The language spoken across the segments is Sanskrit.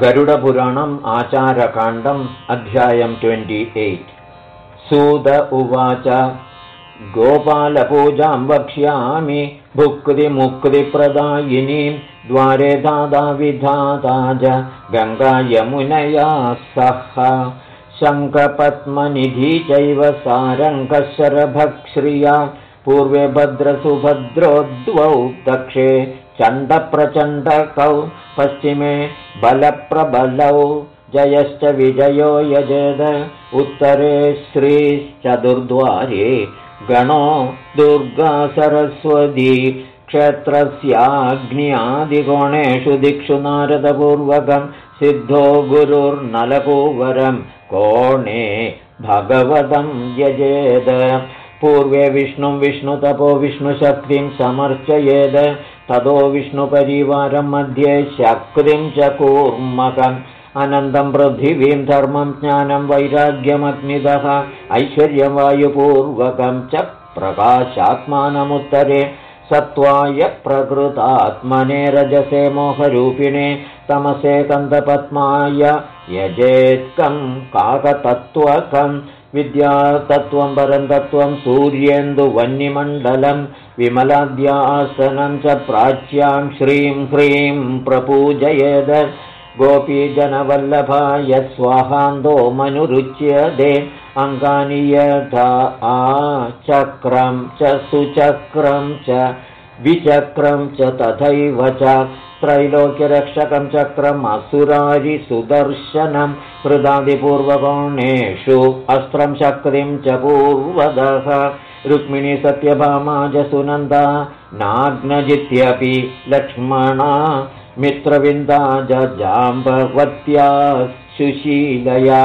गरुडपुराणम् आचारकाण्डम् अध्यायम् ट्वेण्टि एय्ट्। सूद उवाच गोपालपूजां वक्ष्यामि भुक्तिमुक्तिप्रदायिनीं द्वारे दादाविधाता च गङ्गायमुनया सह। शङ्खपद्मनिधि चैव सारङ्गशरभक्श्रिया पूर्वे भद्रसुभद्रो द्वौ दक्षे चण्डप्रचण्डकौ पश्चिमे बलप्रबलौ जयश्च विजयो यजेद। उत्तरे श्रीश्चतुर्द्वारे गणो दुर्गा सरस्वती क्षेत्रस्याग्न्यादिकोणेषु दिक्षु नारदपूर्वकं सिद्धो गुरुर्नलपूवरं कोणे भगवतं यजेद पूर्वे विष्णुं विष्णुतपो विष्णुशक्तिं समर्चयेद ततो विष्णुपरिवारं मध्ये शक्तिं च कूर्मकम्। अनन्तं पृथिवीं धर्मं ज्ञानं वैराग्यमग्निदः ऐश्वर्यं वायुपूर्वकं च प्रकाशात्मानमुत्तरे। सत्त्वाय प्रकृतात्मने रजसे मोहरूपिणे तमसे कन्दपद्माय यजेत्कं काकतत्त्वकम् विद्यातत्त्वं परन्तत्त्वं सूर्येन्दुवह्निमण्डलं विमलाद्यासनं च प्राच्यां श्रीं ह्रीं प्रपूजयेद गोपीजनवल्लभाय स्वाहान्दो मनुरुच्यते अङ्गानि यथा आचक्रं च सुचक्रं च विचक्रं च तथैव च त्रैलोक्यरक्षकं चक्रम् असुरारिसुदर्शनं हृदादिपूर्वकोणेषु अस्त्रं शक्तिं च पूर्वदः रुक्मिणी सत्यभामा च सुनन्दा नाग्नजित्यपि लक्ष्मणा मित्रविन्दा जाम्बवत्या सुशीलया।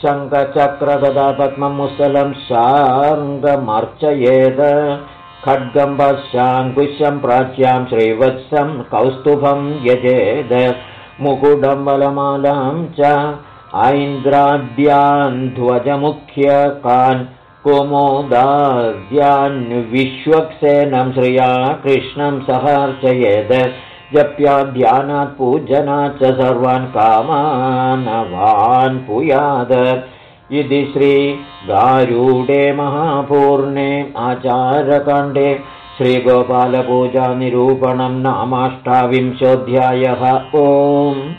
शङ्खचक्रदा पद्मं मुसलं शार्ङ्गमर्चयेद खड्गं पश्याङ्कुशं प्राच्यां श्रीवत्सं कौस्तुभं यजेद। मुकुटं बलमालां च ऐन्द्राद्यान् ध्वजमुख्यकान् विश्वक्सेनं श्रिया कृष्णं सहार्चयेद। जप्या ध्यानात् पूजनात् च सर्वान् कामानवान् पुयाद इति श्रीगारूडे महापूर्णे आचारकाण्डे श्रीगोपालपूजानिरूपणं नामाष्टाविंशोऽध्यायः। ओम्